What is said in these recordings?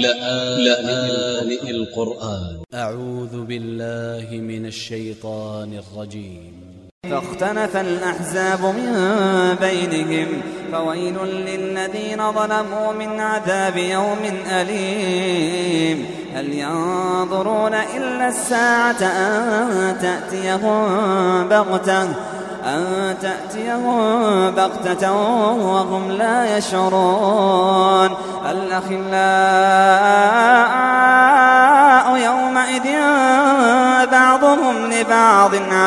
لآن القرآن. أ ع و ذ ب ا ل ل ه من ا ل ش ي ط ا ن ا ل ج ي م فاختلف الأحزاب من بينهم فويل للذين ظلموا من عذاب يوم أليم. هل ينظرون إلا الساعة أن تأتيهم بغتة أن تأتيهم بغتة وهم لا يشعرون. الأخلاء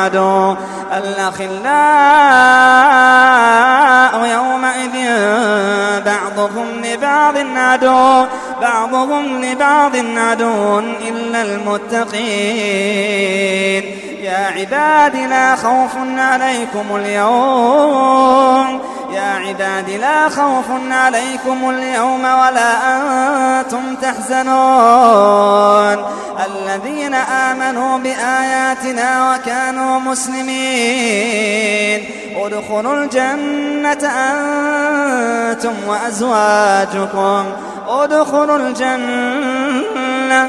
لبعض عدو الأخلاء يومئذ. بعضهم لبعض عدو بعضهم لبعض عدو إلا المتقين. يا عباد لا خوف عليكم اليوم. يا عباد لا خوف عليكم اليوم ولا أنتم تحزنون. الذين آمنوا بآياتنا وكانوا مسلمين. ادخلوا الجنة أنتم وأزواجكم. ادخلوا الجنة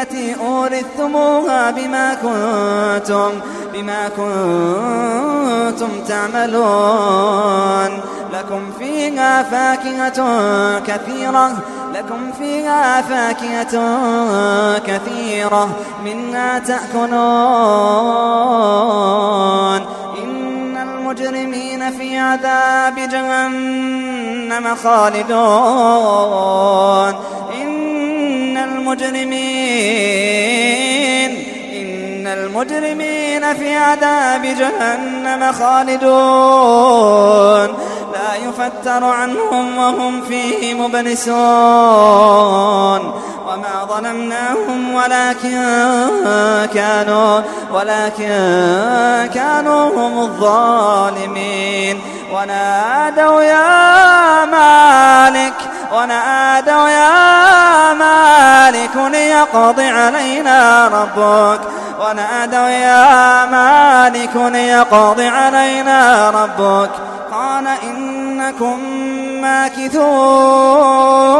التي أورثتموها بما كنتم بما كنتم تعملون. لكم فيها فاكهة كثيرة لكم فيها فاكهة كثيرة منها تأكلون. إن المجرمين في عذاب جهنم خالدون. المجرمين. إن المجرمين في عذاب جهنم خالدون. لا يفتر عنهم وهم فيه مبلسون. وما ظلمناهم ولكن كانوا ولكن كانوا هم الظالمين. ونادوا يا مالك ونادوا يا مالك ليقض علينا ربك. ونادوا يا مالك ليقض علينا ربك. قال إنكم ماكثون.